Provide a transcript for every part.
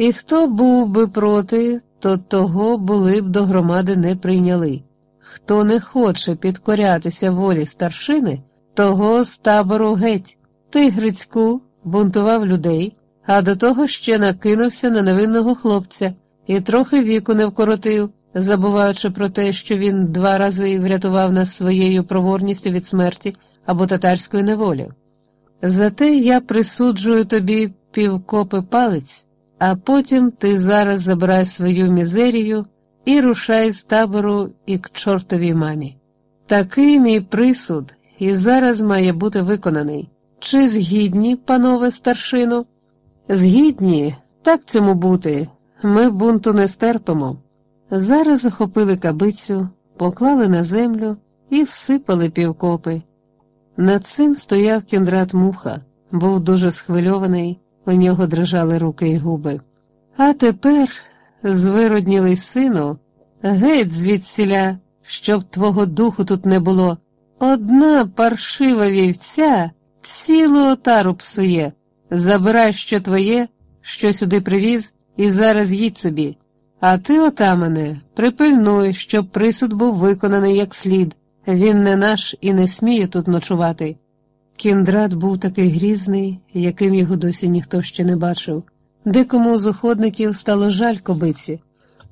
І хто був би проти, то того були б до громади не прийняли. Хто не хоче підкорятися волі старшини, того з табору геть. Ти, Грицьку, бунтував людей, а до того ще накинувся на невинного хлопця і трохи віку не вкоротив, забуваючи про те, що він два рази врятував нас своєю проворністю від смерті або татарської неволі. Зате я присуджую тобі півкопи палець, а потім ти зараз забирай свою мізерію і рушай з табору і к чортовій мамі. Такий мій присуд і зараз має бути виконаний. Чи згідні, панове старшину? Згідні, так цьому бути. Ми бунту не стерпимо. Зараз захопили кабицю, поклали на землю і всипали півкопи. Над цим стояв кіндрат муха, був дуже схвильований, у нього дрижали руки й губи. А тепер, звироднілий сину, геть звідсіля, щоб твого духу тут не було. Одна паршива вівця цілу отару псує. Забирай, що твоє, що сюди привіз, і зараз їдь собі. А ти, отамане, припильнуй, щоб присуд був виконаний як слід. Він не наш і не сміє тут ночувати. Кіндрат був такий грізний, яким його досі ніхто ще не бачив. Декому з уходників стало жаль кобиці.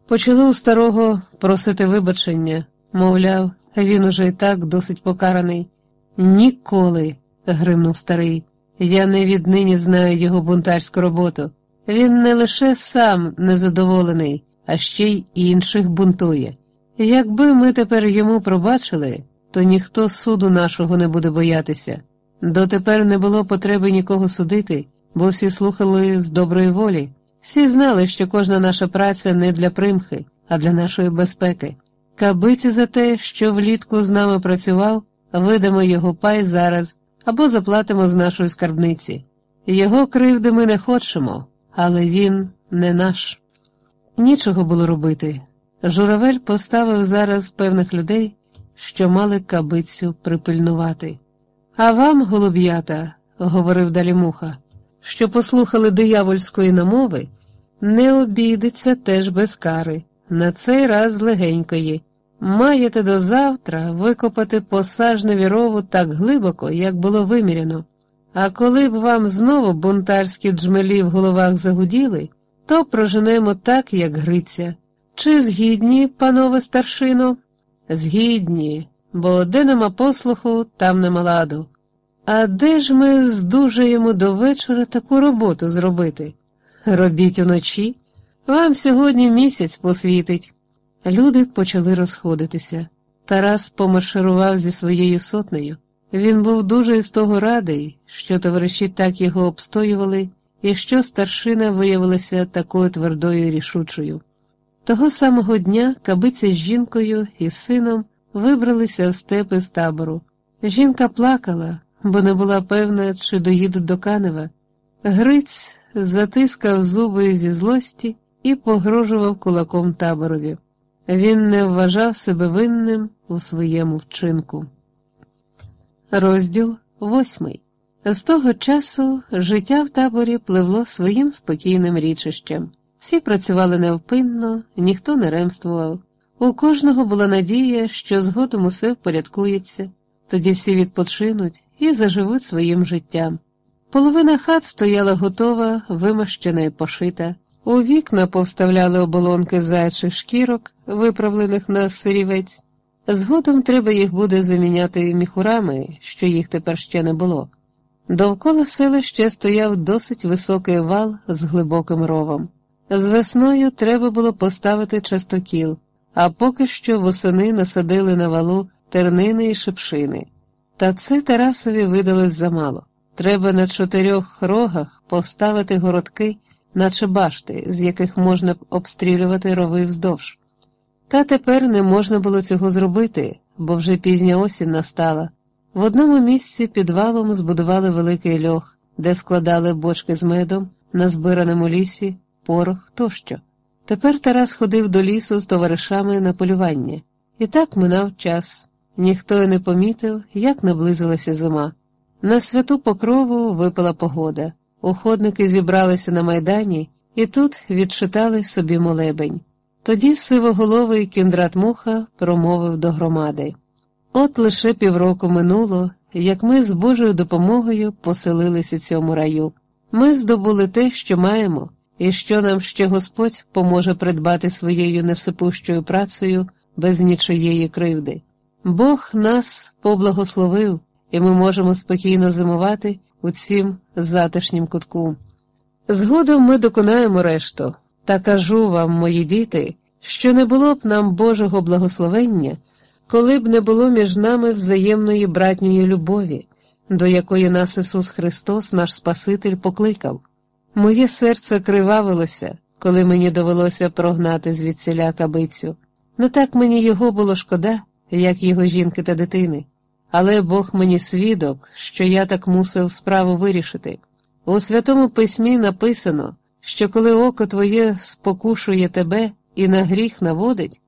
Почало у старого просити вибачення, мовляв, він уже і так досить покараний. Ніколи, гримнув старий, я не віднині знаю його бунтарську роботу. Він не лише сам незадоволений, а ще й інших бунтує. Якби ми тепер йому пробачили, то ніхто суду нашого не буде боятися. Дотепер не було потреби нікого судити, бо всі слухали з доброї волі, всі знали, що кожна наша праця не для примхи, а для нашої безпеки. Кабиці за те, що влітку з нами працював, видамо його пай зараз або заплатимо з нашої скарбниці. Його кривди ми не хочемо, але він не наш. Нічого було робити. Журавель поставив зараз певних людей, що мали кабицю припильнувати. А вам, голуб'ята, говорив далі муха, що послухали диявольської намови, не обійдеться теж без кари, на цей раз легенької. Маєте до завтра викопати посажневі рову так глибоко, як було виміряно. А коли б вам знову бунтарські джмелі в головах загуділи, то проженемо так, як Гриця. Чи згідні, панове старшино? Згідні, бо де нема послуху, там нема ладу. А де ж ми здужаємо до вечора таку роботу зробити? Робіть уночі, вам сьогодні місяць посвітить. Люди почали розходитися. Тарас помарширував зі своєю сотнею. Він був дуже із того радий, що товариші так його обстоювали, і що старшина виявилася такою твердою і рішучою. Того самого дня кабиця з жінкою і сином вибралися в степи з табору. Жінка плакала, бо не була певна, чи доїдуть до Канева. Гриць затискав зуби зі злості і погрожував кулаком таборові. Він не вважав себе винним у своєму вчинку. Розділ восьмий. З того часу життя в таборі пливло своїм спокійним річищем. Всі працювали невпинно, ніхто не ремствував. У кожного була надія, що згодом усе впорядкується, тоді всі відпочинуть і заживуть своїм життям. Половина хат стояла готова, вимащена і пошита. У вікна повставляли оболонки зайчих шкірок, виправлених на сирівець. Згодом треба їх буде заміняти міхурами, що їх тепер ще не було. Довкола села ще стояв досить високий вал з глибоким ровом. З весною треба було поставити частокіл, а поки що восени насадили на валу тернини і шипшини. Та це Тарасові видалось замало. Треба на чотирьох рогах поставити городки наче башти, з яких можна б обстрілювати рови вздовж. Та тепер не можна було цього зробити, бо вже пізня осінь настала. В одному місці під валом збудували великий льох, де складали бочки з медом, на збираному лісі, порох тощо. Тепер Тарас ходив до лісу з товаришами на полювання, і так минав час. Ніхто й не помітив, як наблизилася зима. На святу покрову випала погода. Уходники зібралися на майдані і тут відчитали собі молебень. Тоді сивоголовий кіндрат муха промовив до громади. От лише півроку минуло, як ми з Божою допомогою поселилися цьому раю. Ми здобули те, що маємо, і що нам ще Господь поможе придбати своєю невсипущою працею без нічиєї кривди. Бог нас поблагословив, і ми можемо спокійно зимувати у цім затишнім кутку. Згодом ми доконаємо решту, та кажу вам, мої діти, що не було б нам Божого благословення, коли б не було між нами взаємної братньої любові, до якої нас Ісус Христос, наш Спаситель, покликав. Моє серце кривавилося, коли мені довелося прогнати звідсіля кабицю. Не так мені його було шкода, як його жінки та дитини, але Бог мені свідок, що я так мусив справу вирішити. У Святому Письмі написано, що коли око твоє спокушує тебе і на гріх наводить,